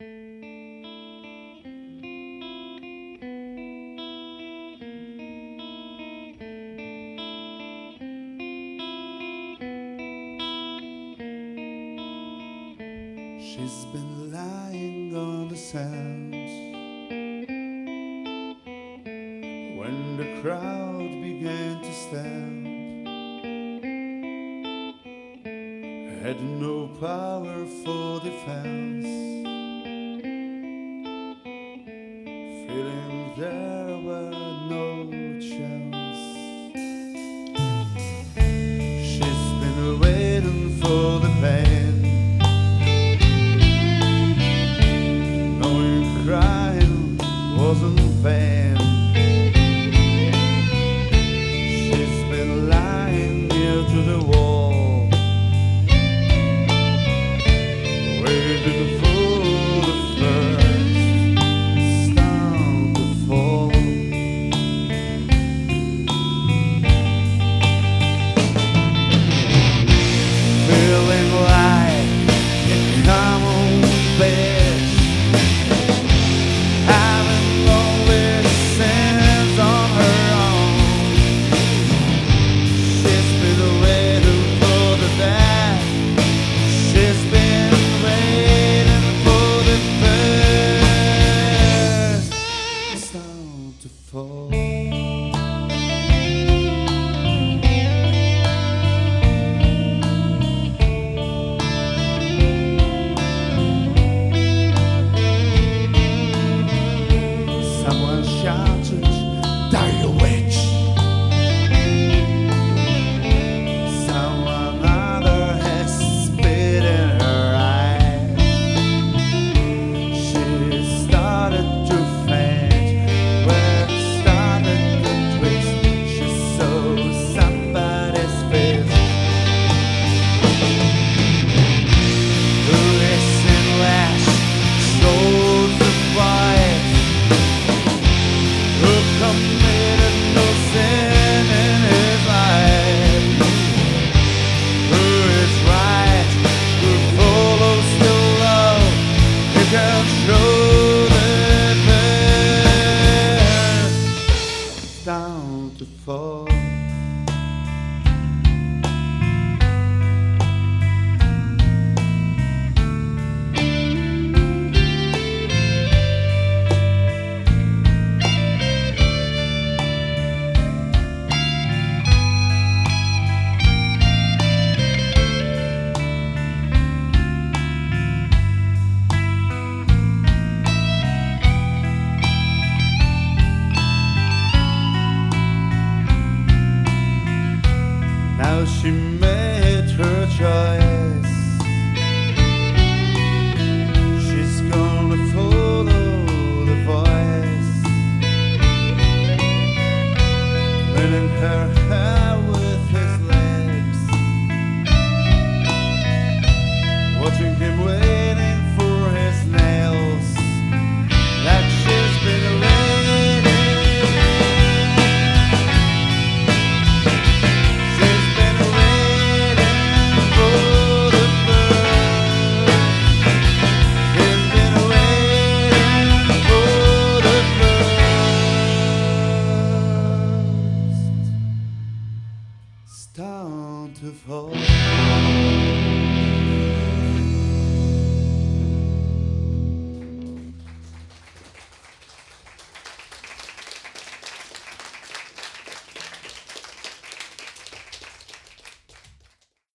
She's been lying on the sand. when the crowd began to stand. Had no power for defense. there. to fall. Oh. how she met her child. Música